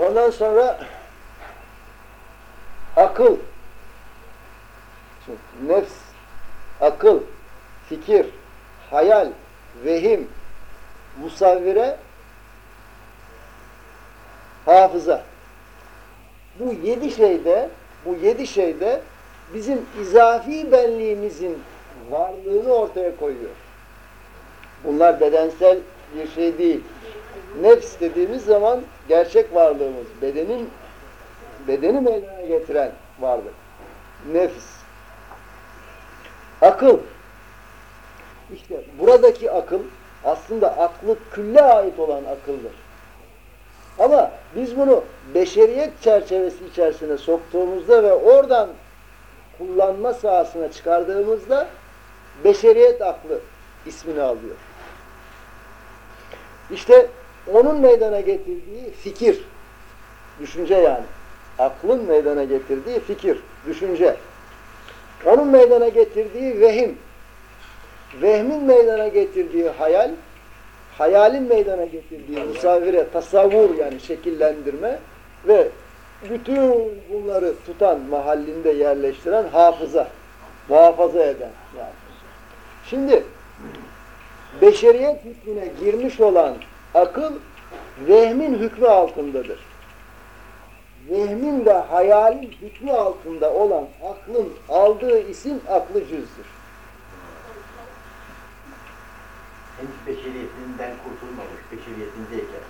Ondan sonra akıl, nefs, akıl, fikir, hayal, vehim, musavvire, hafıza. Bu yedi şeyde, bu yedi şeyde bizim izafi benliğimizin varlığını ortaya koyuyor. Bunlar bedensel bir şey değil. Nefs dediğimiz zaman gerçek varlığımız, bedenin bedeni meydana getiren varlık. Nefs. Akıl. İşte buradaki akıl aslında aklı külle ait olan akıldır. Ama biz bunu beşeriyet çerçevesi içerisine soktuğumuzda ve oradan kullanma sahasına çıkardığımızda beşeriyet aklı ismini alıyor. İşte onun meydana getirdiği fikir, düşünce yani. Aklın meydana getirdiği fikir, düşünce. Onun meydana getirdiği vehim, vehmin meydana getirdiği hayal, hayalin meydana getirdiği musavvire, tasavvur yani şekillendirme ve bütün bunları tutan, mahallinde yerleştiren hafıza, muhafaza eden yani. Şimdi beşeriyet hükmüne girmiş olan akıl vehmin hükmü altındadır. Vehmin ve hayalin hükmü altında olan aklın aldığı isim aklı cüzdür. Henüz beşeriyetinden kurtulmamış, beşeriyetindeyken.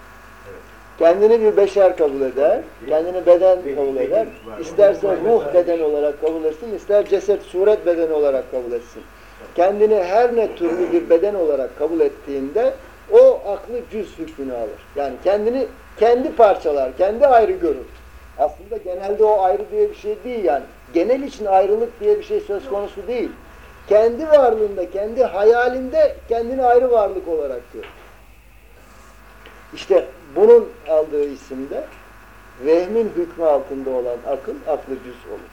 Kendini bir beşer kabul eder, kendini beden kabul eder. İsterse ruh beden olarak kabul etsin, ister ceset, suret beden olarak kabul etsin. Kendini her ne türlü bir beden olarak kabul ettiğinde o aklı cüz hükmünü alır. Yani kendini kendi parçalar, kendi ayrı görür. Aslında genelde o ayrı diye bir şey değil yani. Genel için ayrılık diye bir şey söz konusu değil. Kendi varlığında, kendi hayalinde kendini ayrı varlık olarak görür. İşte bunun aldığı isimde vehmin hükmü altında olan akıl, aklı cüz olur.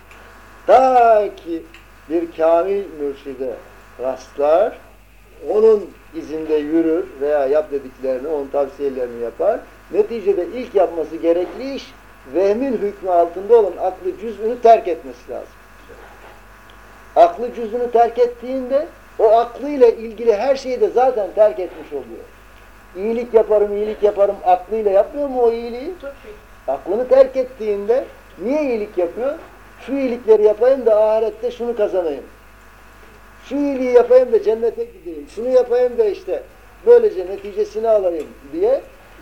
Ta ki bir kamil mürşide rastlar, onun izinde yürür veya yap dediklerini, onun tavsiyelerini yapar. Neticede ilk yapması gerekli iş, vehmin hükmü altında olan aklı cüzünü terk etmesi lazım. Aklı cüzünü terk ettiğinde, o aklıyla ilgili her şeyi de zaten terk etmiş oluyor. İyilik yaparım, iyilik yaparım aklıyla yapmıyor mu o iyiliği? Aklını terk ettiğinde niye iyilik yapıyor? Şu iyilikleri yapayım da ahirette şunu kazanayım. Şu iyiliği yapayım da cennete gideyim. Şunu yapayım da işte böylece neticesini alayım diye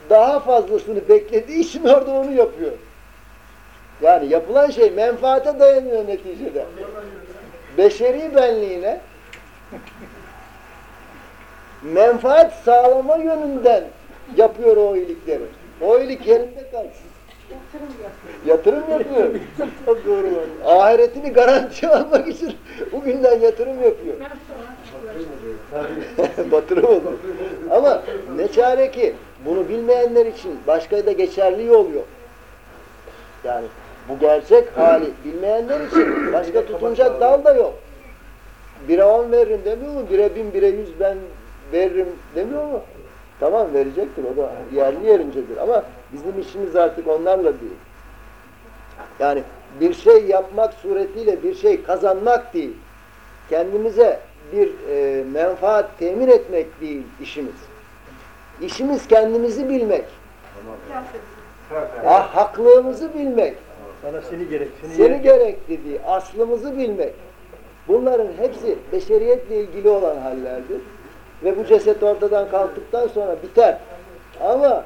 daha fazlasını beklediği için orada onu yapıyor. Yani yapılan şey menfaate dayanıyor neticede. Beşeri benliğine menfaat sağlama yönünden yapıyor o iyilikleri. O iyilik yerinde kalsın. Yatırım yapıyor. Çok doğru. Ahiretini garanti almak için bugünden yatırım yapıyor. Batırım oldu. Ama ne çare ki bunu bilmeyenler için başka da geçerli yol yok. Yani bu gerçek hali bilmeyenler için başka tutunacak dal da yok. Bire on veririm demiyor mu? Bire bin, bire yüz ben veririm demiyor mu? Tamam verecektir o da yerli yerincedir ama bizim işimiz artık onlarla değil. Yani bir şey yapmak suretiyle bir şey kazanmak değil. Kendimize bir e, menfaat temin etmek değil işimiz. İşimiz kendimizi bilmek. Ah, haklığımızı bilmek. Sana seni gerek. Seni, Seni gerek dediği, aslımızı bilmek. Bunların hepsi beşeriyetle ilgili olan hallerdir. Ve bu ceset ortadan kalktıktan sonra biter. Ama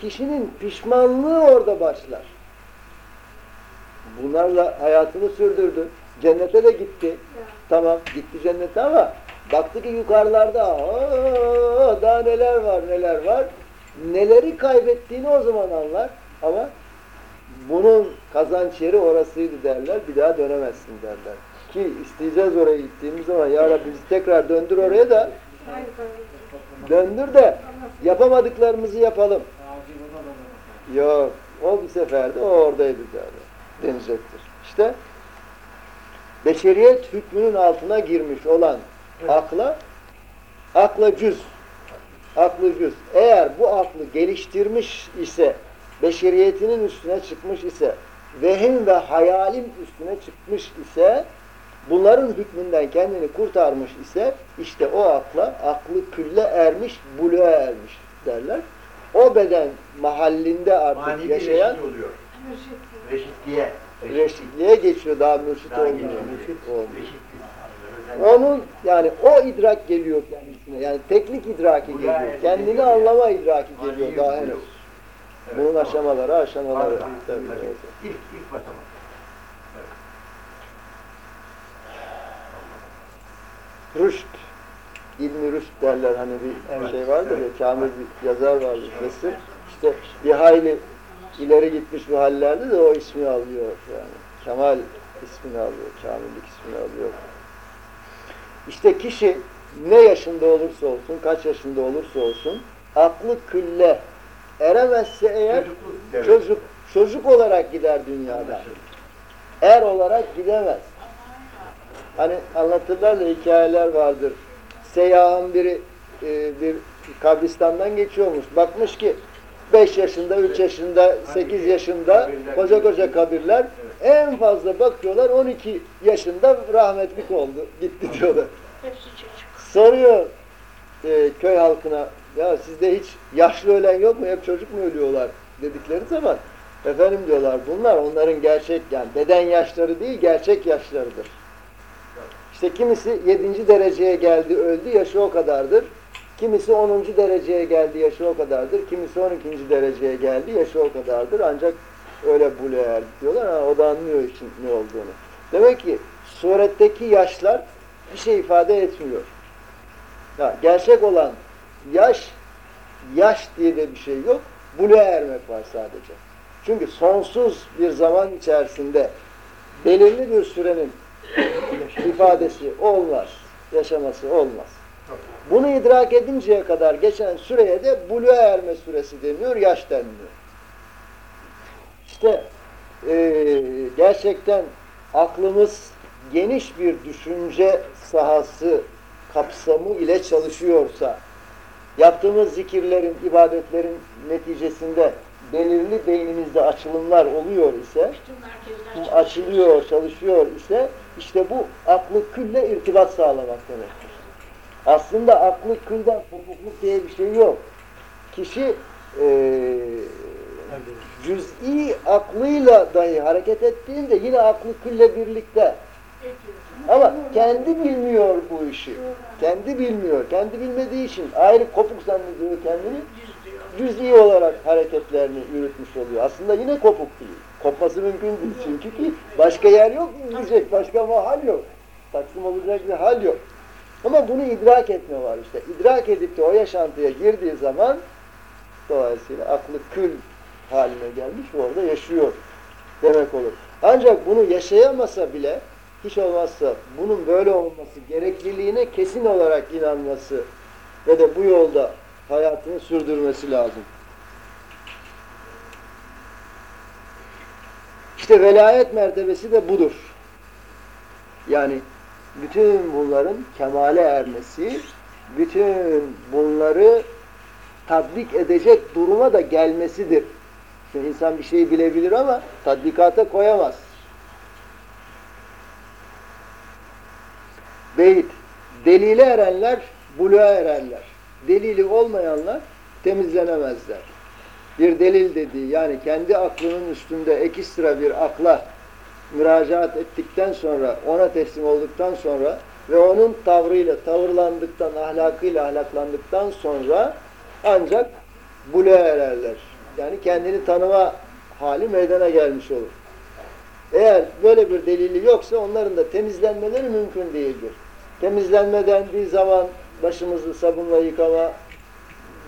kişinin pişmanlığı orada başlar. Bunlarla hayatını sürdürdü. Cennete de gitti. Tamam gitti cennete ama baktı ki yukarılarda daha neler var neler var. Neleri kaybettiğini o zaman anlar. Ama bunun kazanç yeri orasıydı derler. Bir daha dönemezsin derler. Ki isteyeceğiz oraya gittiğimiz zaman ya Rabbi bizi tekrar döndür oraya da döndür de Yapamadıklarımızı yapalım. Yok. O bir seferde o oradaydı yani. Denecektir. İşte beşeriyet hükmünün altına girmiş olan akla akla cüz aklı cüz. Eğer bu aklı geliştirmiş ise beşeriyetinin üstüne çıkmış ise vehim ve hayalin üstüne çıkmış ise bunların hükmünden kendini kurtarmış ise işte o akla aklı külle ermiş, buluğa ermiş derler. O beden mahallinde artık Manevi yaşayan reşit oluyor. Reşitliğe. reşitliğe geçiyor daha mürşit Daha olmuyor. Mürşit olmuyor. Onun yani o idrak geliyor kendisine. Yani teknik idraki geliyor. Kendini anlama idraki geliyor daha henüz. Evet, Bunun doğru. aşamaları aşamaları. Tabii, Tabii, tabii. evet. İlk, ilk basamak. Rüşt. İlmi rüşt derler hani bir Evet, şey vardır evet. ya kamil bir yazar vardır Mesir. İşte bir hayli ileri gitmiş bu hallerde de o ismi alıyor yani. Kemal ismini alıyor, kamillik ismini alıyor. İşte kişi ne yaşında olursa olsun, kaç yaşında olursa olsun aklı külle eremezse eğer Çocukluk çocuk çocuk olarak gider dünyada. Er olarak gidemez. Hani anlatırlar da hikayeler vardır. Seyyahın biri e, bir kabristandan geçiyormuş. Bakmış ki 5 yaşında, 3 yaşında, 8 yaşında koca koca kabirler. En fazla bakıyorlar 12 yaşında rahmetlik oldu. Gitti diyorlar. Hepsi çocuk. Soruyor e, köy halkına ya sizde hiç yaşlı ölen yok mu? Hep çocuk mu ölüyorlar? Dedikleri zaman efendim diyorlar bunlar onların gerçek yani beden yaşları değil gerçek yaşlarıdır. İşte kimisi 7. dereceye geldi öldü yaşı o kadardır. Kimisi 10. dereceye geldi yaşı o kadardır. Kimisi 12. dereceye geldi yaşı o kadardır. Ancak öyle buluğa erdi diyorlar. Ha, o da anlıyor için ne olduğunu. Demek ki suretteki yaşlar bir şey ifade etmiyor. Ha, gerçek olan yaş, yaş diye de bir şey yok. Buluğa ermek var sadece. Çünkü sonsuz bir zaman içerisinde belirli bir sürenin ifadesi olmaz, yaşaması olmaz. Bunu idrak edinceye kadar geçen süreye de buluğa erme süresi deniyor, yaş deniliyor. İşte eee, gerçekten aklımız geniş bir düşünce sahası kapsamı ile çalışıyorsa, yaptığımız zikirlerin, ibadetlerin neticesinde belirli beynimizde açılımlar oluyor ise, açılıyor, çalışıyor ise işte bu aklı külle irtibat sağlamak demektir. Aslında aklı külden kopukluk diye bir şey yok. Kişi eee cüz'i aklıyla dahi hareket ettiğinde yine aklı külle birlikte. Ama kendi bilmiyor bu işi. Kendi bilmiyor. Kendi bilmediği için ayrı kopuk zannediyor kendini. Cüz'i olarak hareketlerini yürütmüş oluyor. Aslında yine kopuk değil. Kopması mümkün değil çünkü ki başka yer yok gidecek, başka mahal yok. Taksim olacak bir hal yok. Ama bunu idrak etme var işte. İdrak edip de o yaşantıya girdiği zaman dolayısıyla aklı kül haline gelmiş orada yaşıyor demek olur. Ancak bunu yaşayamasa bile hiç olmazsa bunun böyle olması gerekliliğine kesin olarak inanması ve de bu yolda hayatını sürdürmesi lazım. İşte velayet mertebesi de budur. Yani bütün bunların kemale ermesi, bütün bunları tatbik edecek duruma da gelmesidir. Şimdi insan bir şey bilebilir ama tatbikata koyamaz. Beyt, delile erenler, buluğa erenler. Delili olmayanlar temizlenemezler. Bir delil dediği yani kendi aklının üstünde ekstra bir akla müracaat ettikten sonra, ona teslim olduktan sonra ve onun tavrıyla, tavırlandıktan, ahlakıyla ahlaklandıktan sonra ancak buluğa ererler. Yani kendini tanıma hali meydana gelmiş olur. Eğer böyle bir delili yoksa onların da temizlenmeleri mümkün değildir. Temizlenme dendiği zaman başımızı sabunla yıkama,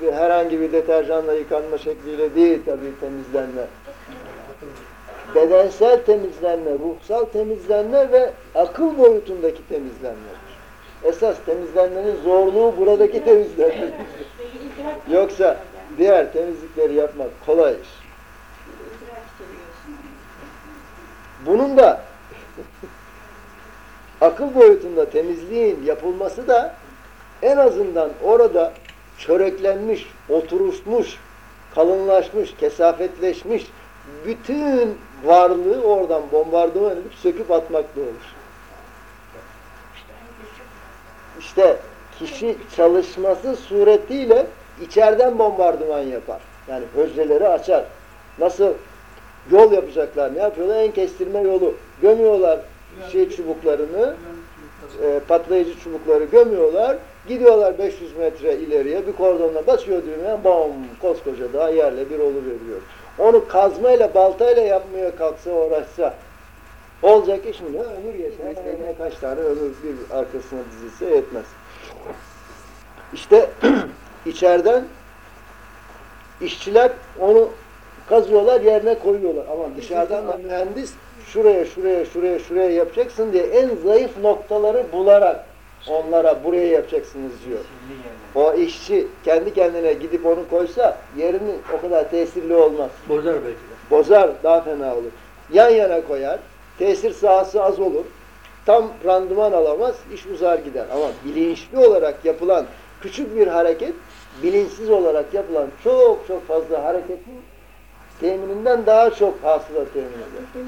bir herhangi bir deterjanla yıkanma şekliyle değil tabii temizlenme. Bedensel temizlenme, ruhsal temizlenme ve akıl boyutundaki temizlenmedir. esas temizlenmenin zorluğu buradaki temizlenme. Yoksa diğer temizlikleri yapmak kolay iş. Bunun da akıl boyutunda temizliğin yapılması da en azından orada çöreklenmiş, oturuşmuş, kalınlaşmış, kesafetleşmiş bütün varlığı oradan bombardıman edip söküp atmakla olur. İşte kişi çalışması suretiyle içeriden bombardıman yapar. Yani hücreleri açar. Nasıl yol yapacaklar, ne yapıyorlar? En kestirme yolu. Gömüyorlar şey çubuklarını, e, patlayıcı çubukları gömüyorlar. Gidiyorlar 500 metre ileriye bir kordonla basıyor düğmeye bam koskoca daha yerle bir oluveriyor. Onu kazmayla baltayla yapmaya kalksa uğraşsa olacak iş mi? Ömür geçmez. Eline kaç tane ömür bir arkasına dizilse yetmez. İşte içeriden işçiler onu kazıyorlar yerine koyuyorlar. Ama dışarıdan da mühendis şuraya şuraya şuraya şuraya yapacaksın diye en zayıf noktaları bularak onlara buraya yapacaksınız diyor. O işçi kendi kendine gidip onu koysa yerini o kadar tesirli olmaz. Bozar belki de. Bozar daha fena olur. Yan yana koyar. Tesir sahası az olur. Tam randıman alamaz. iş uzar gider. Ama bilinçli olarak yapılan küçük bir hareket bilinçsiz olarak yapılan çok çok fazla hareketin temininden daha çok hasıla temin eder.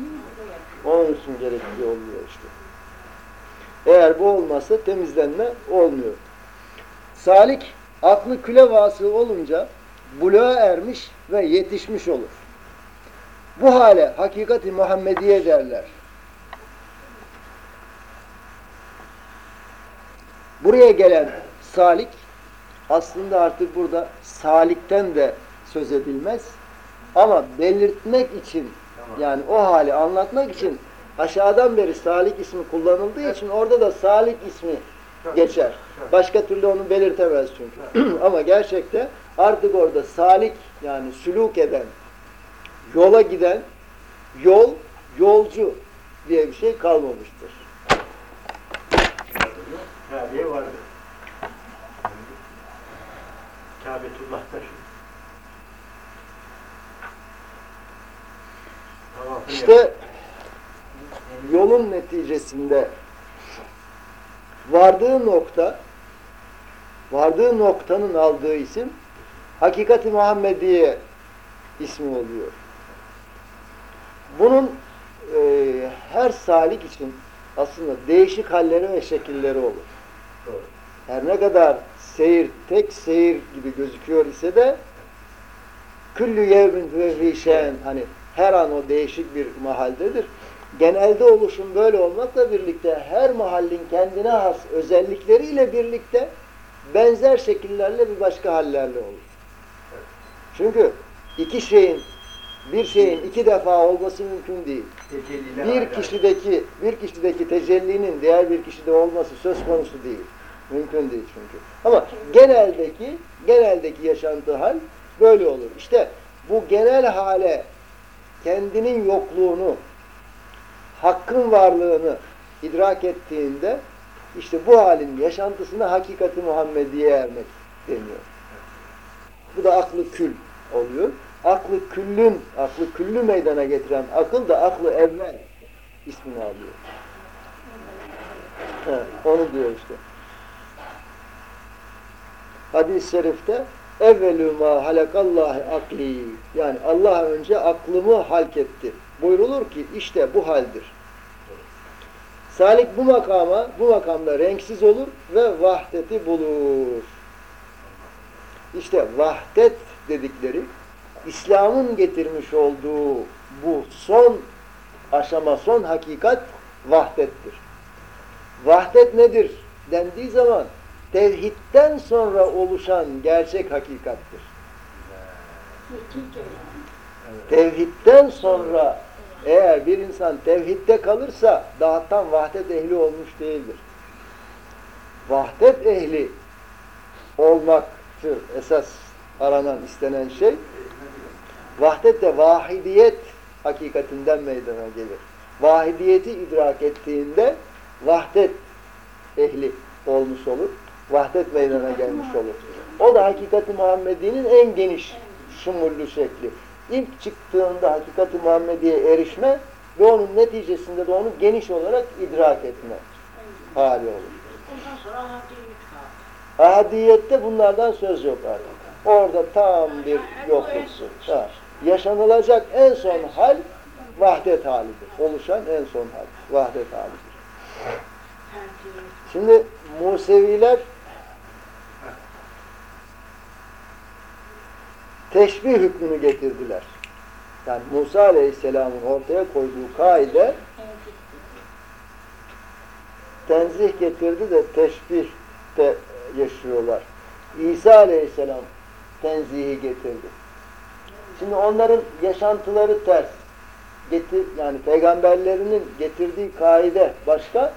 Onun için gerekli oluyor işte. Eğer bu olmazsa temizlenme olmuyor. Salik aklı küle vasıl olunca buluğa ermiş ve yetişmiş olur. Bu hale hakikati Muhammediye derler. Buraya gelen salik aslında artık burada salikten de söz edilmez. Ama belirtmek için yani o hali anlatmak için aşağıdan beri salik ismi kullanıldığı için orada da salik ismi geçer. Başka türlü onu belirtemez çünkü. Ama gerçekte artık orada salik yani sülük eden, yola giden, yol, yolcu diye bir şey kalmamıştır. Kabe'ye vardı. Kabetullah'ta şu. İşte yolun neticesinde vardığı nokta, vardığı noktanın aldığı isim Hakikati Muhammediye ismi oluyor. Bunun e, her salik için aslında değişik halleri ve şekilleri olur. Doğru. Her ne kadar seyir, tek seyir gibi gözüküyor ise de küllü yevmin ve hani her an o değişik bir mahaldedir. Genelde oluşum böyle olmakla birlikte her mahallin kendine has özellikleriyle birlikte benzer şekillerle bir başka hallerle olur. Çünkü iki şeyin bir şeyin iki defa olması mümkün değil. Bir kişideki bir kişideki tecellinin diğer bir kişide olması söz konusu değil. Mümkün değil çünkü. Ama geneldeki geneldeki yaşantı hal böyle olur. İşte bu genel hale kendinin yokluğunu, hakkın varlığını idrak ettiğinde işte bu halin yaşantısına hakikati Muhammediye ermek deniyor. Bu da aklı kül oluyor. Aklı küllün, aklı küllü meydana getiren akıl da aklı evvel ismini alıyor. Onu diyor işte. Hadis-i şerifte evvelü ma halakallahi akli yani Allah önce aklımı halk etti. Buyrulur ki işte bu haldir. Salik bu makama, bu makamda renksiz olur ve vahdeti bulur. İşte vahdet dedikleri İslam'ın getirmiş olduğu bu son aşama, son hakikat vahdettir. Vahdet nedir dendiği zaman tevhidden sonra oluşan gerçek hakikattir. Tevhidden sonra eğer bir insan tevhidde kalırsa dağıttan vahdet ehli olmuş değildir. Vahdet ehli olmaktır esas aranan, istenen şey. Vahdet de vahidiyet hakikatinden meydana gelir. Vahidiyeti idrak ettiğinde vahdet ehli olmuş olur. Vahdet meydana gelmiş olur. O da hakikati Muhammedi'nin en geniş şumullü şekli. İlk çıktığında hakikati Muhammedi'ye erişme ve onun neticesinde de onu geniş olarak idrak etme hali olur. Ahadiyette bunlardan söz yok artık. Orada tam bir yokluk. Ha. Yaşanılacak en son hal vahdet halidir. Oluşan en son hal vahdet halidir. Şimdi Museviler teşbih hükmünü getirdiler. Yani Musa Aleyhisselam'ın ortaya koyduğu kaide tenzih getirdi de teşbih de yaşıyorlar. İsa Aleyhisselam tenzihi getirdi. Şimdi onların yaşantıları ters. Getir, yani peygamberlerinin getirdiği kaide başka. Ha,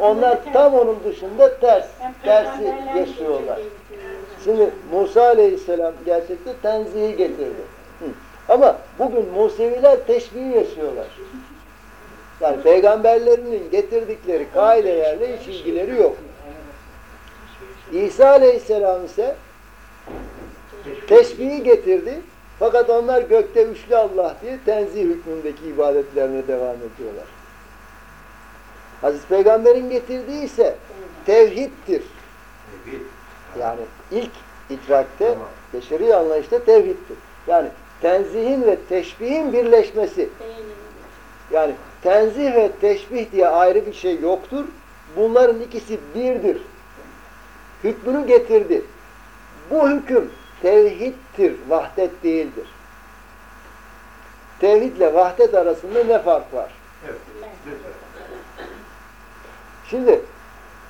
Onlar tam onun dışında ters. Hem Tersi yaşıyorlar. getirdiği- Şimdi Musa Aleyhisselam gerçekte tenzihi getirdi. Hı. Ama bugün Museviler teşbihi yaşıyorlar. Yani peygamberlerinin getirdikleri kaidelerle hiç ilgileri yok. İsa Aleyhisselam ise teşbihi getirdi. Fakat onlar gökte üçlü Allah diye tenzih hükmündeki ibadetlerine devam ediyorlar. Hazreti Peygamber'in getirdiği ise tevhiddir. Yani ilk idrakte, beşeri anlayışta tevhiddir. Yani tenzihin ve teşbihin birleşmesi. Yani tenzih ve teşbih diye ayrı bir şey yoktur. Bunların ikisi birdir. Hükmünü getirdi. Bu hüküm tevhiddir, vahdet değildir. Tevhidle vahdet arasında ne fark var? Evet. Şimdi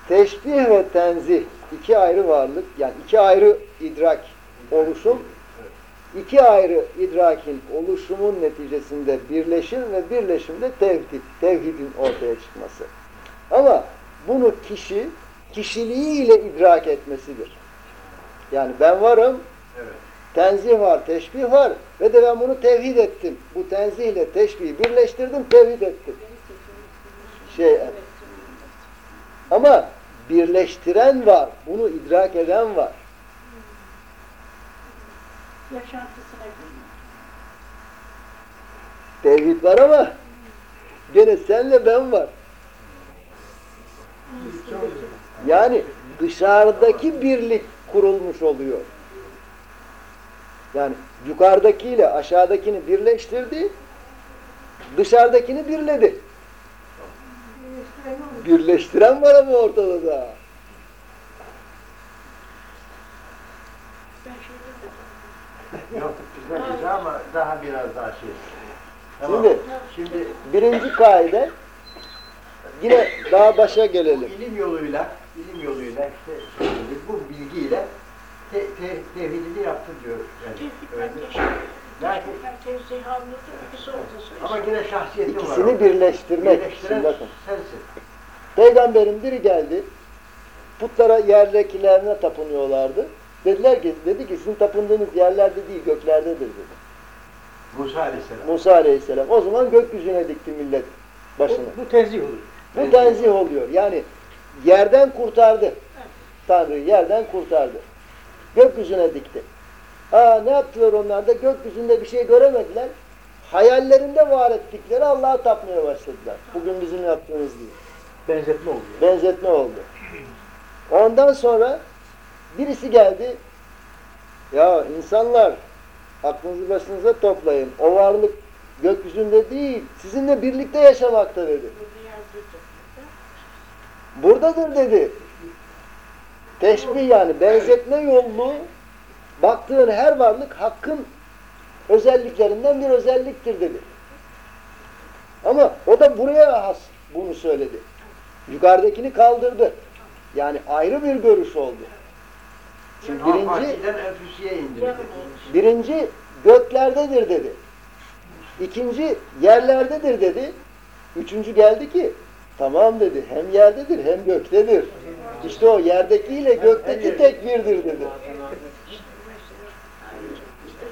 teşbih ve tenzih iki ayrı varlık, yani iki ayrı idrak, oluşum, iki ayrı idrakin oluşumun neticesinde birleşim ve birleşimde tevhid, tevhidin ortaya çıkması. Ama bunu kişi kişiliğiyle idrak etmesidir. Yani ben varım, Evet. tenzih var, teşbih var ve de ben bunu tevhid ettim. Bu tenzihle teşbihi birleştirdim, tevhid ettim. Şey, ama birleştiren var, bunu idrak eden var. Yaşantısına. Tevhid var ama gene senle ben var. Yani dışarıdaki birlik kurulmuş oluyor. Yani yukarıdakiyle aşağıdakini birleştirdi, dışarıdakini birledi. Birleştiren var ama ortada da. Ben şöyle dedim. Yok güzel güzel ama daha biraz daha şey. Tamam. Şimdi Şimdi birinci kaide yine daha başa bu gelelim. ilim yoluyla, ilim yoluyla işte bu bilgiyle te, te, tevhidini yaptı diyor. Yani, öyle. Orada ama yine şahsiyeti var. İkisini birleştirmek. Birleştiren bakın. sensin. Peygamberin biri geldi. Putlara yerdekilerine tapınıyorlardı. Dediler ki, dedi ki sizin tapındığınız yerlerde değil göklerdedir dedi. Musa Aleyhisselam. Musa Aleyhisselam. O zaman gökyüzüne dikti millet başını. Bu, bu tenzih olur. Bu tenzih oluyor. Yani yerden kurtardı. Tanrı yerden kurtardı. Gökyüzüne dikti. Ha ne yaptılar onlar da? Gökyüzünde bir şey göremediler. Hayallerinde var ettikleri Allah'a tapmaya başladılar. Bugün bizim yaptığımız gibi. Benzetme oluyor. benzetme oldu. Ondan sonra birisi geldi. Ya insanlar aklınızı başınıza toplayın. O varlık gökyüzünde değil, sizinle birlikte yaşamakta dedi. Buradadır dedi. Teşbih yani benzetme yollu baktığın her varlık hakkın özelliklerinden bir özelliktir dedi. Ama o da buraya has bunu söyledi. Yukarıdakini kaldırdı. Yani ayrı bir görüş oldu. Şimdi birinci, birinci göklerdedir dedi. İkinci yerlerdedir dedi. Üçüncü geldi ki tamam dedi hem yerdedir hem göktedir. İşte o yerdekiyle gökteki tek birdir dedi. İşte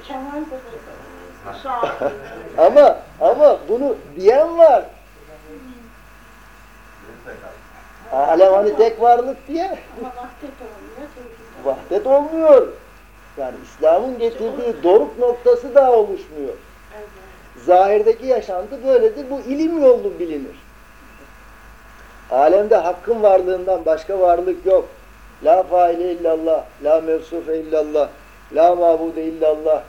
Kemal Baba. Sağ Ama ama bunu diyen var. Alem hani tek varlık diye Ama vahdet olmuyor. Yani İslam'ın getirdiği doruk noktası daha oluşmuyor. Evet. Zahirdeki yaşantı böyledir. Bu ilim yolu bilinir. Alemde hakkın varlığından başka varlık yok. La faile illallah, la mevsufe illallah, la mabude illallah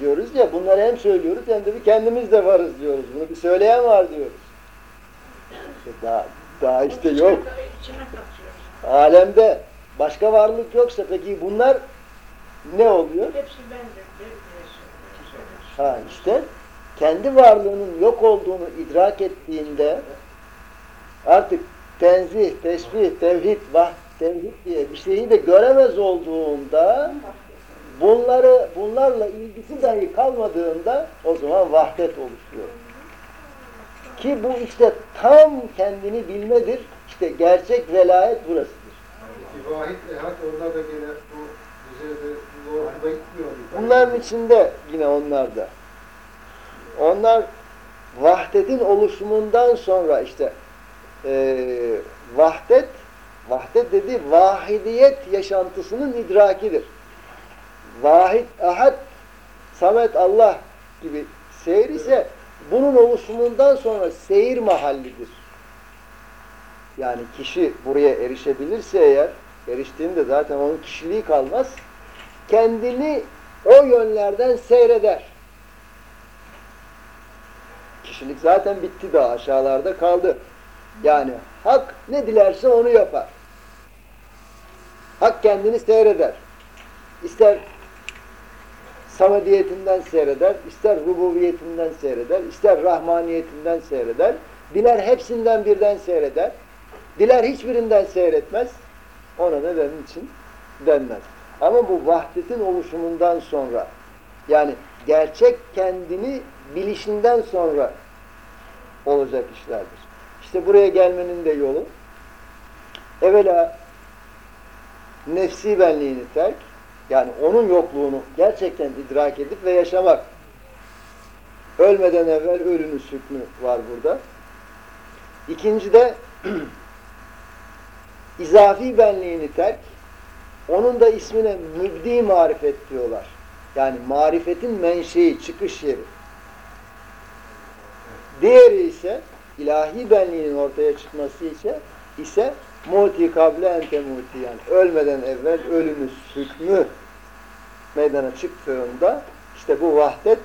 diyoruz ya bunları hem söylüyoruz hem de bir kendimiz de varız diyoruz. Bunu bir söyleyen var diyoruz. İşte daha, daha işte yok. Alemde başka varlık yoksa peki bunlar ne oluyor? Hepsi bendir. Ha işte kendi varlığının yok olduğunu idrak ettiğinde artık tenzih, tesbih, tevhid, vah, tevhid diye bir şeyi de göremez olduğunda bunları bunlarla ilgisi dahi kalmadığında o zaman vahdet oluşuyor. Ki bu işte tam kendini bilmedir. İşte gerçek velayet burasıdır. Vahid ehad onlar da gene bu düzeyde bu gitmiyor. Bunların içinde yine onlar da. Onlar vahdetin oluşumundan sonra işte eee vahdet, vahdet dedi vahidiyet yaşantısının idrakidir. Vahid, ahad, samet Allah gibi seyir ise bunun oluşumundan sonra seyir mahallidir. Yani kişi buraya erişebilirse eğer, eriştiğinde zaten onun kişiliği kalmaz. Kendini o yönlerden seyreder. Kişilik zaten bitti daha aşağılarda kaldı. Yani hak ne dilerse onu yapar. Hak kendini seyreder. İster samediyetinden seyreder, ister rububiyetinden seyreder, ister rahmaniyetinden seyreder. Diler hepsinden birden seyreder. Diler hiçbirinden seyretmez. Ona da benim için denmez. Ama bu vahdetin oluşumundan sonra yani gerçek kendini bilişinden sonra olacak işlerdir. İşte buraya gelmenin de yolu evvela nefsi benliğini terk yani onun yokluğunu gerçekten idrak edip ve yaşamak. Ölmeden evvel ölünün hükmü var burada. İkinci de izafi benliğini terk onun da ismine mübdi marifet diyorlar. Yani marifetin menşei, çıkış yeri. Diğeri ise ilahi benliğinin ortaya çıkması ise ise muti kable ente muti yani ölmeden evvel ölümüz hükmü meydana çıktığında işte bu vahdet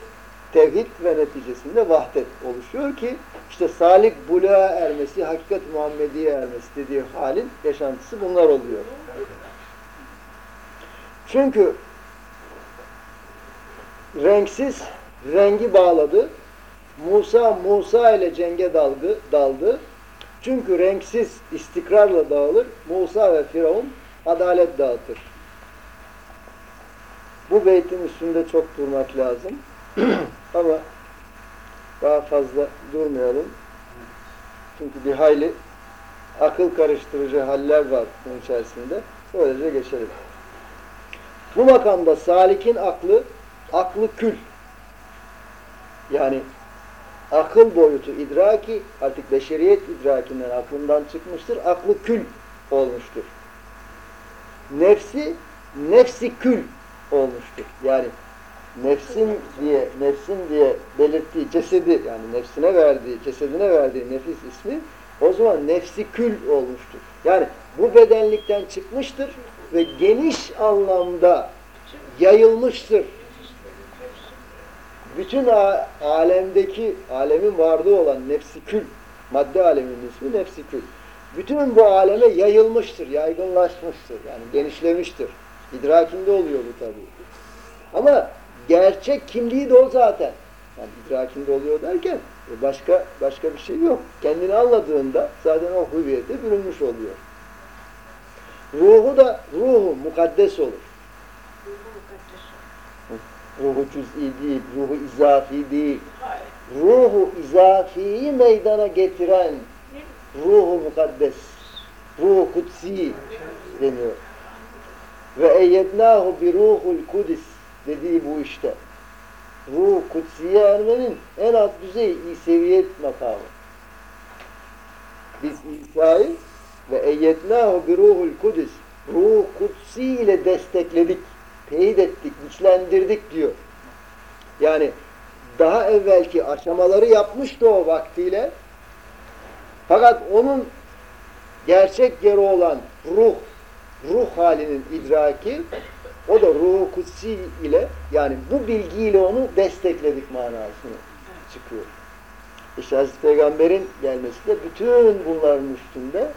tevhid ve neticesinde vahdet oluşuyor ki işte salik buluğa ermesi, hakikat Muhammediye ermesi dediği halin yaşantısı bunlar oluyor. Çünkü renksiz rengi bağladı. Musa Musa ile cenge dalgı, daldı. Çünkü renksiz istikrarla dağılır. Musa ve Firavun adalet dağıtır. Bu beytin üstünde çok durmak lazım. Ama daha fazla durmayalım. Çünkü bir hayli akıl karıştırıcı haller var bunun içerisinde. Böylece geçelim. Bu makamda salikin aklı, aklı kül. Yani akıl boyutu idraki artık beşeriyet idrakinden aklından çıkmıştır. Aklı kül olmuştur. Nefsi, nefsi kül olmuştur. Yani nefsin diye nefsin diye belirttiği cesedi yani nefsine verdiği, cesedine verdiği nefis ismi o zaman nefsi kül olmuştur. Yani bu bedenlikten çıkmıştır ve geniş anlamda yayılmıştır. Bütün alemdeki, alemin varlığı olan nefsi kül, madde aleminin ismi nefsi kül. Bütün bu aleme yayılmıştır, yaygınlaşmıştır, yani genişlemiştir. İdrakinde oluyor bu tabii. Ama gerçek kimliği de o zaten. Yani idrakinde oluyor derken başka başka bir şey yok. Kendini anladığında zaten o hüviyete bürünmüş oluyor. Ruhu da ruhu mukaddes olur. Ruhu cüz'i değil, ruhu izafi değil. Ruhu izafiyi meydana getiren ruhu mukaddes, ruhu kutsi deniyor. Ve eyyednahu bi ruhul kudüs dediği bu işte. Ruh kutsiye ermenin en alt düzey seviyet makamı. Biz İsa'yı ve eyyetnahu bi ruhul kudüs ruh kutsi ile destekledik, teyit ettik, güçlendirdik diyor. Yani daha evvelki aşamaları yapmıştı o vaktiyle. Fakat onun gerçek yeri olan ruh, ruh halinin idraki o da ruhu kutsi ile yani bu bilgiyle onu destekledik manasını çıkıyor. İşte Hazreti Peygamber'in gelmesi de bütün bunların üstünde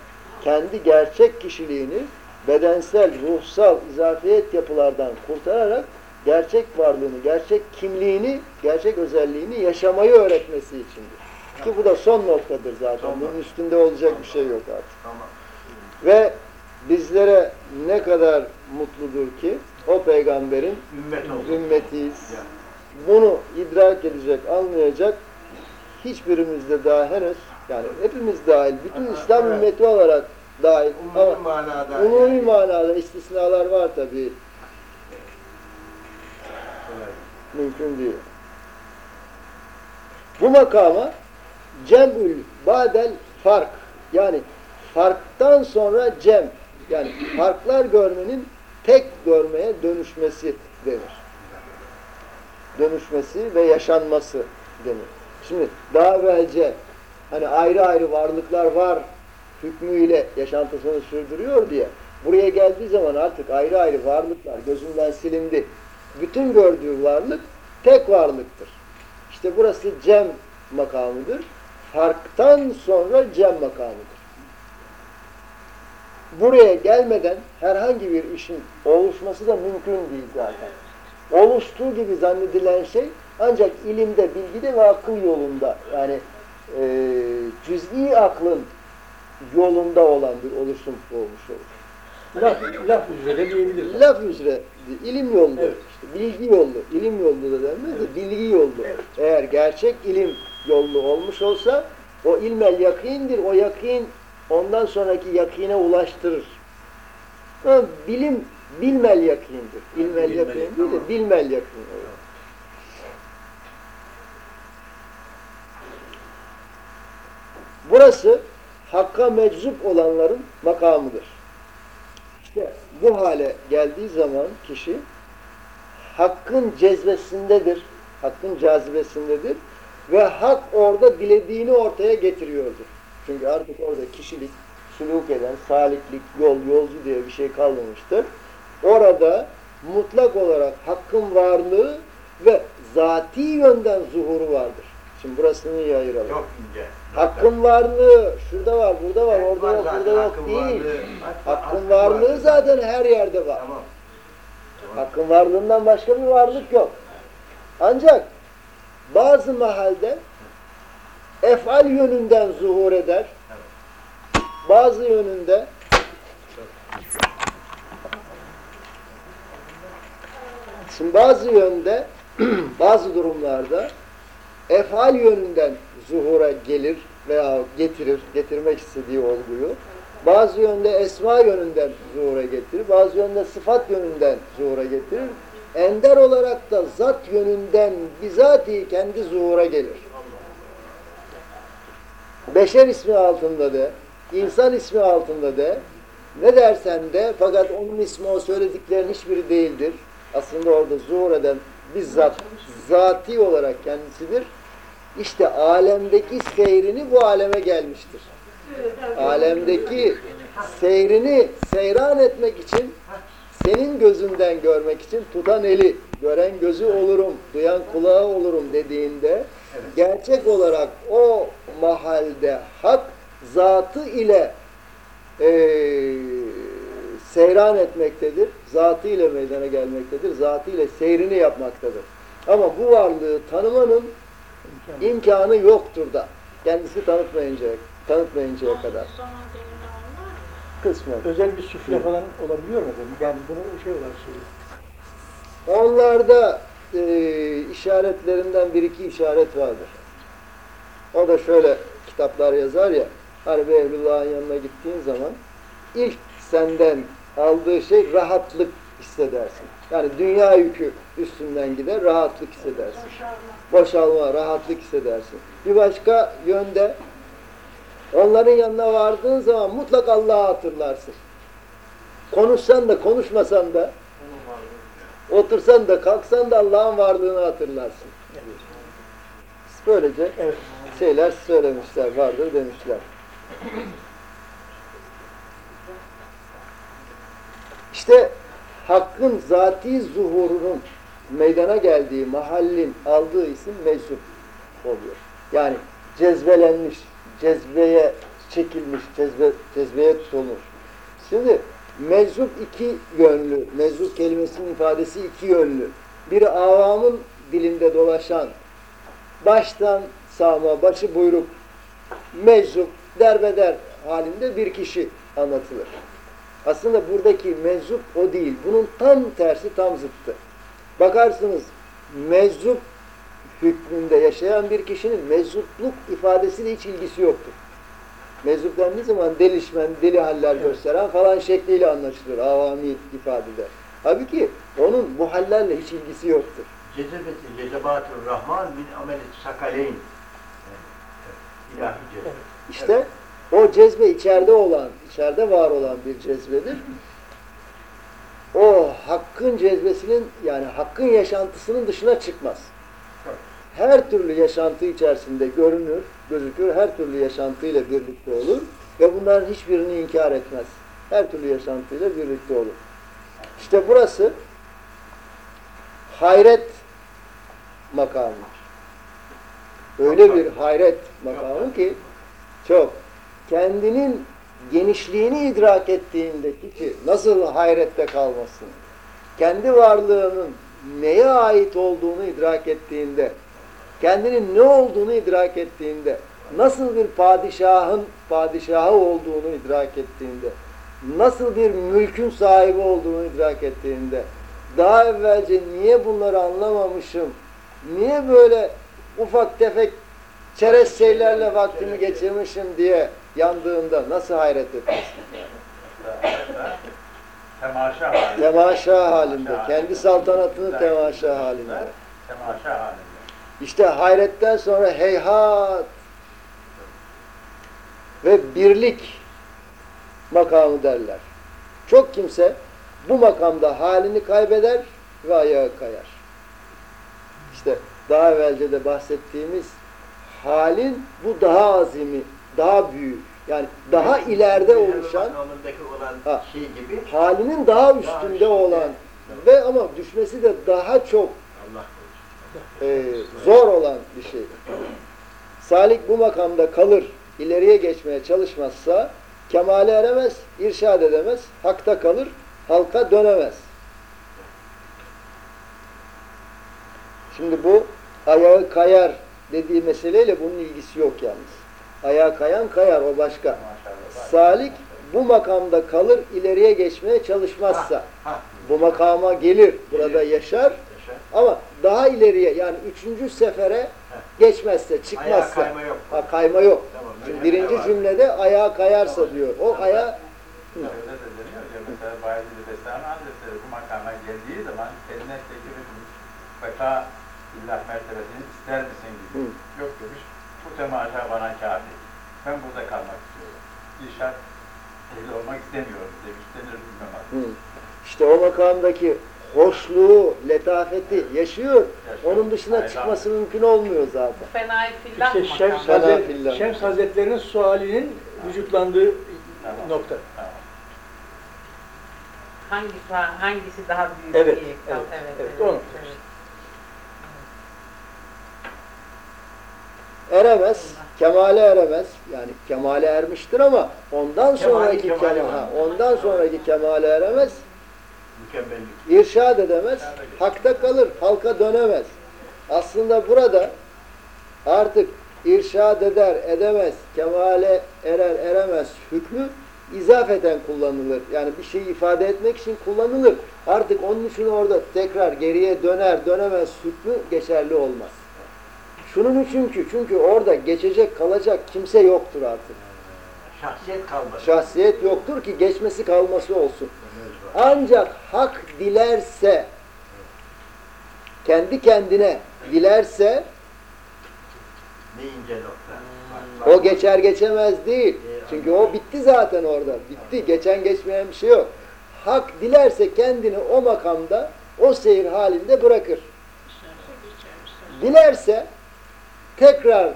kendi gerçek kişiliğini bedensel, ruhsal, izafiyet yapılardan kurtararak gerçek varlığını, gerçek kimliğini, gerçek özelliğini yaşamayı öğretmesi içindir. Ki bu da son noktadır zaten. Tamam. Bunun üstünde olacak bir şey yok artık. Tamam. Ve bizlere ne kadar mutludur ki o peygamberin Ümmet ümmetiyiz. Bunu idrak edecek, anlayacak hiçbirimizde daha henüz yani hepimiz dahil, bütün İslam ümmeti olarak dahil Umumi manada. umumi yani. manada istisnalar var tabii. Evet. Mümkün değil. Bu makama cem'ül badel fark yani farktan sonra cem yani farklar görmenin tek görmeye dönüşmesi denir. Dönüşmesi ve yaşanması denir. Şimdi daha evvelce hani ayrı ayrı varlıklar var hükmüyle yaşantısını sürdürüyor diye buraya geldiği zaman artık ayrı ayrı varlıklar gözünden silindi. Bütün gördüğü varlık tek varlıktır. İşte burası cem makamıdır. Farktan sonra cem makamıdır. Buraya gelmeden herhangi bir işin oluşması da mümkün değil zaten. Oluştuğu gibi zannedilen şey ancak ilimde, bilgide ve akıl yolunda yani e, cüz'i aklın yolunda olan bir oluşum olmuş olur. Laf, laf üzere diyebiliriz. Laf üzere ilim yollu, Evet. işte bilgi yollu, ilim yollu da denmez de bilgi yollu. Eğer gerçek ilim yollu olmuş olsa o ilmel yakindir, o yakin ondan sonraki yakine ulaştırır. Ha, bilim bilmel yakindir. İlmel Bilmel yakin değil de tamam. bilmel yakin. Burası hakka meczup olanların makamıdır. İşte bu hale geldiği zaman kişi hakkın cezbesindedir, hakkın cazibesindedir ve hak orada dilediğini ortaya getiriyordur. Çünkü artık orada kişilik, süluk eden, saliklik, yol, yolcu diye bir şey kalmamıştır. Orada mutlak olarak hakkın varlığı ve zati yönden zuhuru vardır. Şimdi burasını iyi ayıralım. Çok ince. Hakkın varlığı şurada var, burada var, orada var yok, burada yok değil. Hakkın- varlığı. zaten her yerde var. Tamam. Hakkın varlığından başka bir varlık yok. Ancak bazı mahalde efal yönünden zuhur eder. Bazı yönünde Şimdi bazı yönde, bazı durumlarda efal yönünden zuhura gelir veya getirir, getirmek istediği olguyu. Bazı yönde esma yönünden zuhura getirir, bazı yönde sıfat yönünden zuhura getirir. Ender olarak da zat yönünden bizatihi kendi zuhura gelir. Beşer ismi altında de, insan ismi altında de, ne dersen de fakat onun ismi o söylediklerin hiçbiri değildir. Aslında orada zuhur eden bizzat zati olarak kendisidir. İşte alemdeki seyrini bu aleme gelmiştir. Alemdeki seyrini seyran etmek için senin gözünden görmek için tutan eli, gören gözü olurum, duyan kulağı olurum dediğinde gerçek olarak o mahalde hak zatı ile eee seyran etmektedir. Zatı ile meydana gelmektedir. Zatı ile seyrini yapmaktadır. Ama bu varlığı tanımanın imkanı yoktur da. Kendisi tanıtmayıncaya, tanıtmayıncaya kadar. Kısmen. Özel bir süfle falan olabiliyor mu? Yani bunu şey olarak söyleyeyim. Onlarda e, işaretlerinden bir iki işaret vardır. O da şöyle kitaplar yazar ya, bir Evlullah'ın yanına gittiğin zaman ilk senden aldığı şey rahatlık hissedersin. Yani dünya yükü üstünden gider, rahatlık hissedersin. Boşalma. Rahatlık hissedersin. Bir başka yönde Onların yanına vardığın zaman mutlak Allah'ı hatırlarsın. Konuşsan da konuşmasan da otursan da kalksan da Allah'ın varlığını hatırlarsın. Böylece şeyler söylemişler, vardır demişler. İşte hakkın zati zuhurunun meydana geldiği mahallin aldığı isim meczup oluyor. Yani cezbelenmiş, cezbeye çekilmiş, cezbe, cezbeye tutulmuş. Şimdi meczup iki yönlü, meczup kelimesinin ifadesi iki yönlü. Biri avamın dilinde dolaşan, baştan sağma, başı buyruk, meczup, derbeder halinde bir kişi anlatılır. Aslında buradaki meczup o değil. Bunun tam tersi, tam zıttı. Bakarsınız meczup hükmünde yaşayan bir kişinin meczupluk ifadesiyle hiç ilgisi yoktur. Meczup dendiği zaman delişmen, deli haller gösteren falan şekliyle anlaşılır avami ifadede. Halbuki onun bu hallerle hiç ilgisi yoktur. Cezebeti cezebatü rahman min ameli sakaleyn. İlahi cezbe. İşte o cezbe içeride olan, içeride var olan bir cezbedir. O hakkın cezbesinin yani hakkın yaşantısının dışına çıkmaz. Her türlü yaşantı içerisinde görünür, gözükür, her türlü yaşantıyla birlikte olur ve bunların hiçbirini inkar etmez. Her türlü yaşantıyla birlikte olur. İşte burası hayret makamıdır. Öyle bir hayret makamı ki çok kendinin genişliğini idrak ettiğinde ki nasıl hayrette kalmasın? Kendi varlığının neye ait olduğunu idrak ettiğinde, kendinin ne olduğunu idrak ettiğinde, nasıl bir padişahın padişahı olduğunu idrak ettiğinde, nasıl bir mülkün sahibi olduğunu idrak ettiğinde, daha evvelce niye bunları anlamamışım, niye böyle ufak tefek çerez şeylerle vaktimi geçirmişim diye yandığında nasıl hayret etmesin? Temaşa halinde. Temaşa halinde, kendi saltanatını temaşa halinde. Temaşa halinde. İşte hayretten sonra heyhat ve birlik makamı derler. Çok kimse bu makamda halini kaybeder ve ayağa kayar. İşte daha evvelce de bahsettiğimiz halin bu daha azimi, daha büyük. Yani daha ileride Cezbe oluşan Ha. şey gibi halinin daha üstünde olan ve ama düşmesi de daha çok Allah e, zor olan bir şey. Salik bu makamda kalır, ileriye geçmeye çalışmazsa kemale eremez, irşad edemez, hakta kalır, halka dönemez. Şimdi bu ayağı kayar dediği meseleyle bunun ilgisi yok yalnız. Ayağı kayan kayar, o başka. Maşallah. Salik bu makamda kalır, ileriye geçmeye çalışmazsa, Ha, bu makama gelir, burada yaşar, yaşa. ama daha ileriye yani üçüncü sefere geçmezse, Ayağa çıkmazsa, kayma yok. ha, kayma yok. Tamam. Şimdi birinci var. cümlede ayağa kayarsa diyor. O Tamam. ayağa Öyle de deniyor ki mesela Bayezid Bestami Hazretleri bu makama geldiği zaman kendine teklif etmiş. Beka illah mertebesini ister misin gibi. Hı. Yok demiş. Temaşa bana kafi. Ben burada kalmak istiyorum. İrşad ehli olmak istemiyorum demiş. Denir bilmem artık. İşte o makamdaki hoşluğu, letafeti yaşıyor. Yaşıyor. Onun dışına Aynen. çıkması mümkün olmuyor zaten. Fenay fillah İşte Şems, makamı. Fena Hazret, fillah. Şems Hazretleri'nin sualinin vücutlandığı Tamam. nokta. Tamam. Hangisi, hangisi daha büyük Evet, diye. evet, evet, evet, evet, o evet. Eremez, kemale eremez. Yani kemale ermiştir ama ondan Kemali, sonraki kemale, var. ha, ondan sonraki kemale eremez. Mükemmellik. irşad edemez, hakta kalır, halka dönemez. Aslında burada artık irşad eder, edemez, kemale erer, eremez hükmü izafeten kullanılır. Yani bir şeyi ifade etmek için kullanılır. Artık onun için orada tekrar geriye döner, dönemez hükmü geçerli olmaz. Şunun için çünkü, çünkü orada geçecek, kalacak kimse yoktur artık. Şahsiyet kalmadı. Şahsiyet yoktur ki geçmesi kalması olsun. Ancak hak dilerse, kendi kendine dilerse, Ne ince nokta. Bak, O geçer geçemez değil. Çünkü o bitti zaten orada. Bitti. Geçen geçmeyen bir şey yok. Hak dilerse kendini o makamda, o seyir halinde bırakır. Dilerse tekrar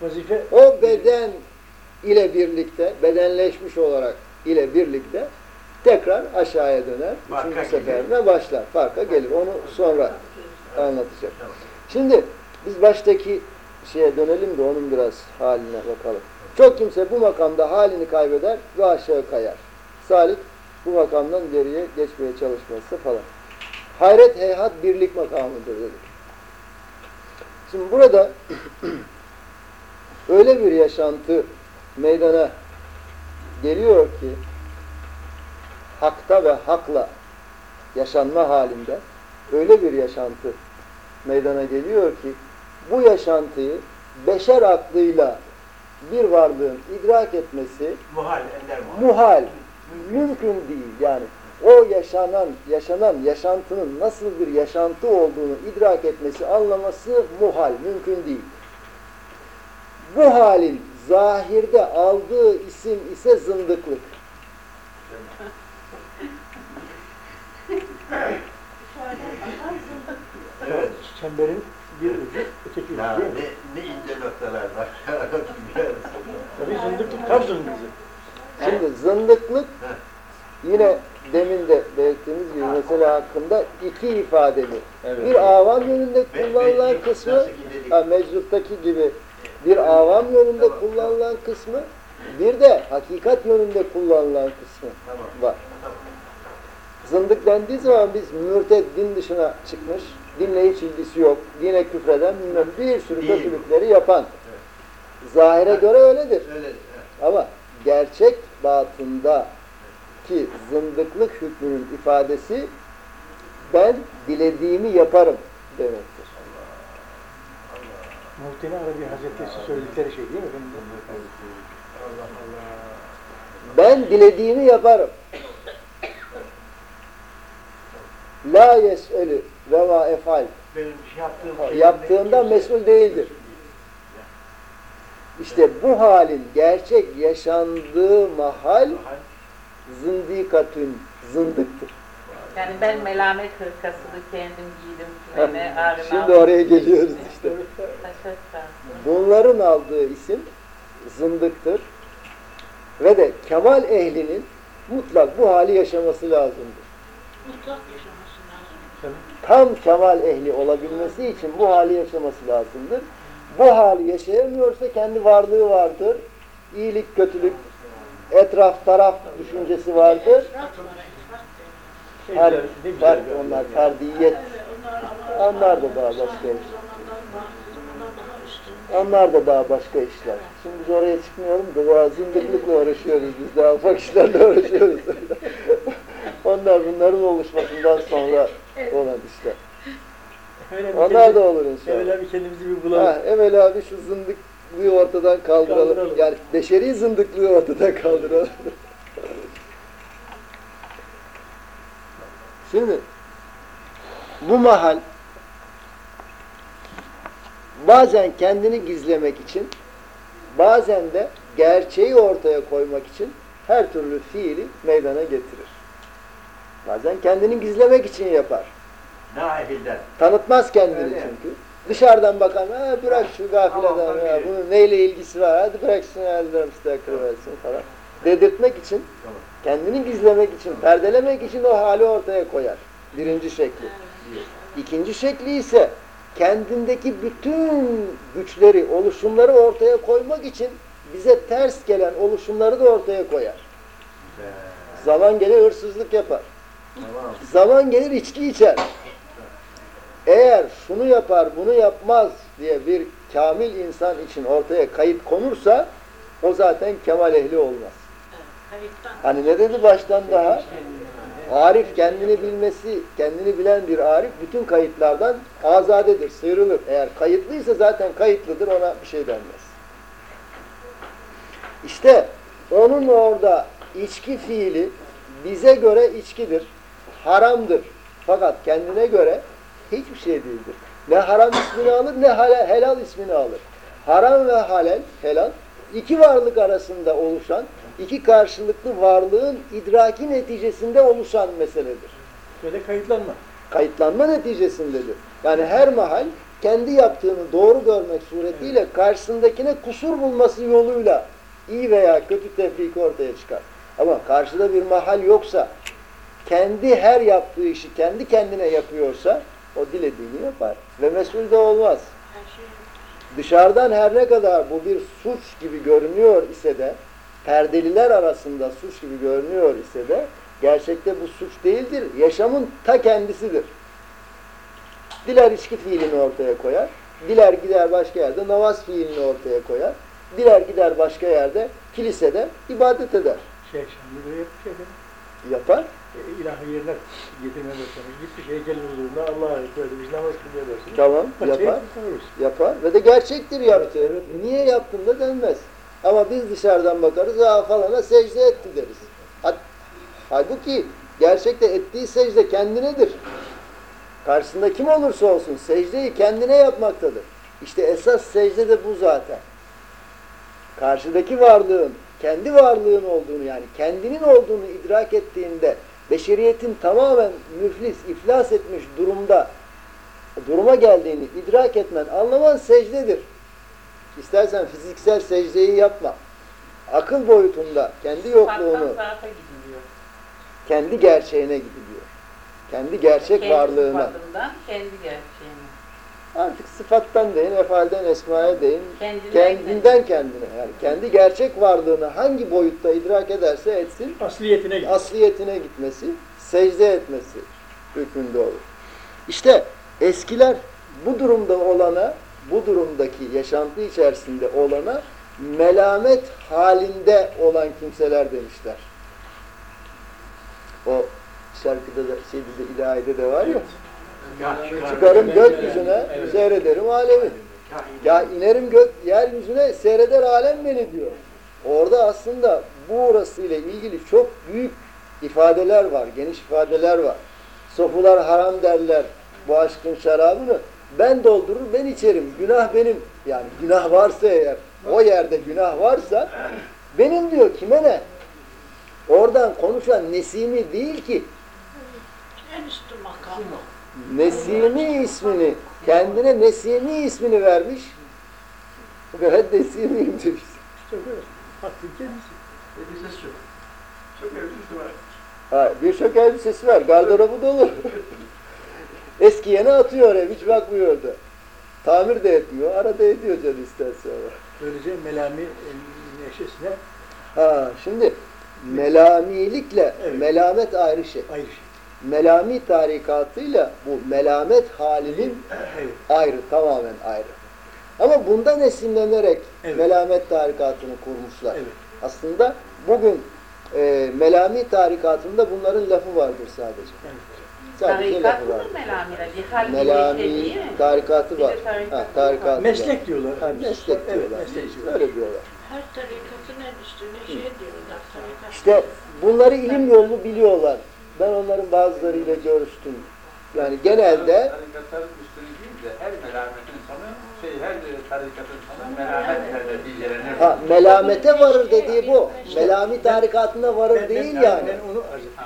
Vazife o beden ile birlikte, bedenleşmiş olarak ile birlikte tekrar aşağıya döner. Farka Üçüncü seferine başlar. Farka gelir. Onu sonra anlatacağım. Şimdi biz baştaki şeye dönelim de onun biraz haline bakalım. Çok kimse bu makamda halini kaybeder ve aşağı kayar. Salik bu makamdan geriye geçmeye çalışması falan. Hayret heyhat birlik makamıdır dedik. Şimdi burada öyle bir yaşantı meydana geliyor ki hakta ve hakla yaşanma halinde öyle bir yaşantı meydana geliyor ki bu yaşantıyı beşer aklıyla bir varlığın idrak etmesi Muhal, ender muhal. muhal, mümkün değil. Yani o yaşanan, yaşanan yaşantının nasıl bir yaşantı olduğunu idrak etmesi, anlaması muhal, mümkün değil. Bu halin zahirde aldığı isim ise zındıklık. Evet. çemberin bir ucu, öteki ucu Ya değil mi? ne, ne ince noktalar var. Tabii zındıklık tam zındıklık. Şimdi zındıklık yine demin de belirttiğimiz gibi mesela hakkında iki ifadeli. Bir avam yönünde kullanılan kısmı, ha, meczuttaki gibi bir avam yönünde Tamam. kullanılan kısmı, bir de hakikat yönünde kullanılan kısmı Tamam. var. Zındık dendiği zaman biz mürted din dışına çıkmış, dinle hiç ilgisi yok, dine küfreden bilmem bir sürü kötülükleri yapan. Zahire göre öyledir. Öyle. evet. Ama gerçek batında ki zındıklık hükmünün ifadesi ben dilediğimi yaparım demektir. Muhtemelen Arabi Hazretleri söyledikleri şey değil mi? Ben dilediğimi yaparım. La yes'elü ve ma efal. Şey Yaptığında mesul değildir. İşte bu halin gerçek yaşandığı mahal zındikatün, zındıktır. Yani ben melamet hırkasını kendim giydim ağrıma. Şimdi oraya geliyoruz işte. Bunların aldığı isim zındıktır. Ve de kemal ehlinin mutlak bu hali yaşaması lazımdır. Tam kemal ehli olabilmesi için bu hali yaşaması lazımdır. Bu hali yaşayamıyorsa kendi varlığı vardır. İyilik, kötülük, etraf, taraf düşüncesi vardır. Her, güzel fark bir onlar, ferdiyet. Onlar da daha başka işler. Onlar da daha başka işler. Şimdi biz oraya çıkmayalım da daha zındıklıkla uğraşıyoruz biz. Daha ufak işlerle uğraşıyoruz. Onlar bunların oluşmasından sonra olan işler. Öyle bir Onlar kendimizi- da olur inşallah. Evvela bir kendimizi bir bulalım. Ha, evvel abi şu zındıklığı ortadan kaldıralım. Kaldıralım. Yani beşeri zındıklığı ortadan kaldıralım. Şimdi bu mahal bazen kendini gizlemek için bazen de gerçeği ortaya koymak için her türlü fiili meydana getirir. Bazen kendini gizlemek için yapar. Tanıtmaz kendini Öyle. çünkü. Dışarıdan bakan, ha bırak şu gafil Tamam, adamı ya, bunun neyle ilgisi var, hadi bıraksın elden müstakil versin falan. Dedirtmek için, Tamam. kendini gizlemek için, perdelemek için o hali ortaya koyar. Birinci şekli. İkinci şekli ise kendindeki bütün güçleri, oluşumları ortaya koymak için bize ters gelen oluşumları da ortaya koyar. Zaman gelir hırsızlık yapar. Tamam. Zaman gelir içki içer. Eğer şunu yapar, bunu yapmaz diye bir kamil insan için ortaya kayıt konursa o zaten kemal ehli olmaz. Hani ne dedi baştan daha? Arif kendini bilmesi, kendini bilen bir arif bütün kayıtlardan azadedir, sıyrılır. Eğer kayıtlıysa zaten kayıtlıdır, ona bir şey denmez. İşte onun orada içki fiili bize göre içkidir, haramdır. Fakat kendine göre hiçbir şey değildir. Ne haram ismini alır ne helal ismini alır. Haram ve halal, helal iki varlık arasında oluşan, iki karşılıklı varlığın idraki neticesinde oluşan meseledir. De kayıtlanma. Kayıtlanma neticesindedir. Yani her mahal kendi yaptığını doğru görmek suretiyle karşısındakine kusur bulması yoluyla iyi veya kötü tefriki ortaya çıkar. Ama karşıda bir mahal yoksa, kendi her yaptığı işi kendi kendine yapıyorsa o dilediğini yapar ve mesul de olmaz. Dışarıdan her ne kadar bu bir suç gibi görünüyor ise de, perdeliler arasında suç gibi görünüyor ise de, gerçekte bu suç değildir, yaşamın ta kendisidir. Diler içki fiilini ortaya koyar, diler gider başka yerde namaz fiilini ortaya koyar, diler gider başka yerde kilisede ibadet eder. Yapmış efendim. Yapar. E, ilahı yerine getirmeye başlamış. Gitmiş heykelin huzurunda Allah'a ekber demiş. Namaz kılmaya. Tamam, yapar. tanırız. Yapar ve de gerçektir yaptı. Niye yaptın da denmez. Ama biz dışarıdan bakarız, aa falana secde etti deriz. Ha- Halbuki gerçekte ettiği secde kendinedir. Karşısında kim olursa olsun secdeyi kendine yapmaktadır. İşte esas secde de bu zaten. Karşıdaki varlığın, kendi varlığın olduğunu yani kendinin olduğunu idrak ettiğinde beşeriyetin tamamen müflis, iflas etmiş durumda duruma geldiğini idrak etmen, anlaman secdedir. İstersen fiziksel secdeyi yapma. Akıl boyutunda kendi yokluğunu, kendi gerçeğine gidiliyor. Kendi gerçek Kendi varlığına. kendi gerçeğine. Artık sıfattan deyin, efalden esmaya deyin, Kendinden kendinden kendine. Yani kendi gerçek varlığını hangi boyutta idrak ederse etsin, Asliyetine gidiyor. asliyetine gitmesi, secde etmesi hükmünde olur. İşte eskiler bu durumda olana, bu durumdaki yaşantı içerisinde olana melamet halinde olan kimseler demişler. O şarkıda da şeyde de ilahide de var ya. Çıkarım gökyüzüne, Evet. seyrederim alemi. Ya inerim gök yeryüzüne seyreder alem beni diyor. Orada aslında bu orasıyla ilgili çok büyük ifadeler var, geniş ifadeler var. Sofular haram derler bu aşkın şarabını. Ben doldurur, ben içerim. Günah benim. Yani günah varsa eğer, o yerde günah varsa benim diyor kime ne? Oradan konuşan Nesimi değil ki. En üstü makam. Nesimi ismini, kendine Nesimi ismini vermiş. Ve Nesimiyim demiş. İşte böyle. Hakkın kendisi. Elbisesi yok. Çok elbisesi var. Ha, birçok elbisesi var, gardırobu dolu. Eskiyene atıyor ev, hiç bakmıyordu. Tamir de etmiyor, arada ediyor canı isterse. Böylece melami e, neşesine Ha, şimdi melamilikle Evet. melamet ayrı şey. ayrı şey. Melami tarikatıyla bu melamet halinin Evet. ayrı, tamamen ayrı. Ama bundan esinlenerek Evet. melamet tarikatını kurmuşlar. Evet. Aslında bugün e, melami tarikatında bunların lafı vardır sadece. Evet. Sadece Tarikat mı Melami şey değil mi? tarikatı var. Ha, var. tarikatı var. Meslek diyorlar. Ha, meslek Evet, diyorlar. meslek diyorlar. Öyle diyorlar. Her tarikatın en üstüne şey diyorlar. Tarikat. İşte bunları ilim yolunu biliyorlar. Ben onların bazılarıyla görüştüm. Yani genelde Tarikatların üstünü değil de her melametin sonu, şey her tarikatın sonu melametlerle bilgilenir. ha, melamete varır dediği bu. Melami tarikatına varır değil yani.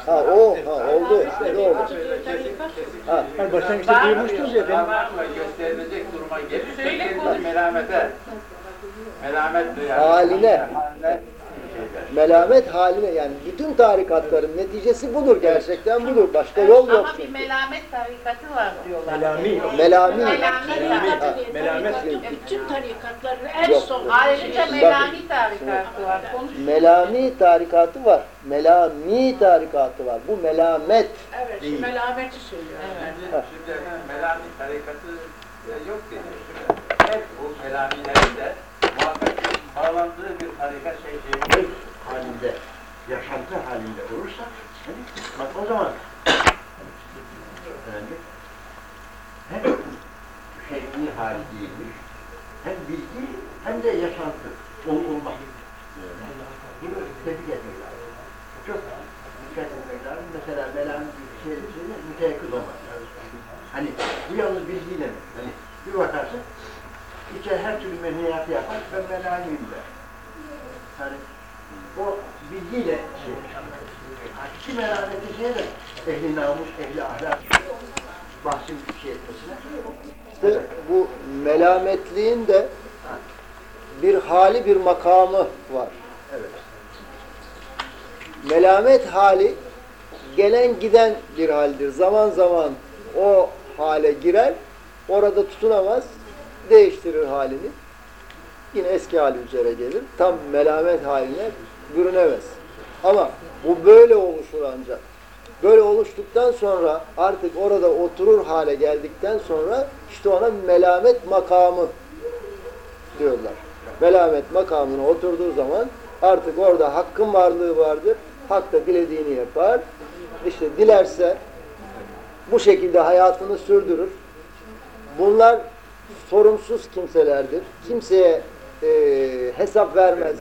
Ha o, ha oldu. Şimdi oldu. Ha, Hani başlangıçta duymuştunuz ya. Parmakla gösterilecek duruma gelirse konuş. melamete. Melamet yani. Haline. Haline. Melamet haline yani bütün tarikatların neticesi budur. Gerçekten budur. Başka yol yok Ama bir çünkü. melamet tarikatı var diyorlar. Melami. Melami. Melami. Melami. Ha. Melamet. Bütün tarikatların en Yok. son. Ayrıca melami tarikatı var. Konuş. Melami tarikatı var. Melami tarikatı var. Bu melamet. Evet, Değil. melameti söylüyor. Evet. Şimdi, şimdi melami tarikatı e, yok dedi. Şimdi hep bu melamilerin de bağlandığı bir tarikat şey şey halinde, yaşantı halinde olursa, hani, bak o zaman efendim, hem şeyi hali değilmiş, hem bilgi hem de yaşantı, ol, olmak. Bunu tebrik etmek lazım. Çok dikkat etmek lazım. Mesela melanın bir şey, şeyde müteyakkız olmak lazım. Hani bu yalnız bilgiyle mi? Hani bir bakarsın, içe her türlü menhiyatı yapar, ben melaniyim der. Yani o bilgiyle şey, hakiki merameti şey de ehli namus, ehli ahlak bahsin şey etmesine. İşte bu melametliğin de bir hali bir makamı var. Evet. Melamet hali gelen giden bir haldir. Zaman zaman o hale girer, orada tutunamaz, değiştirir halini. Yine eski hali üzere gelir. Tam melamet haline bürünemez. Ama bu böyle oluşur ancak. Böyle oluştuktan sonra artık orada oturur hale geldikten sonra işte ona melamet makamı diyorlar. Melamet makamına oturduğu zaman artık orada hakkın varlığı vardır. Hak da dilediğini yapar. İşte dilerse bu şekilde hayatını sürdürür. Bunlar sorumsuz kimselerdir. Kimseye e, hesap vermez.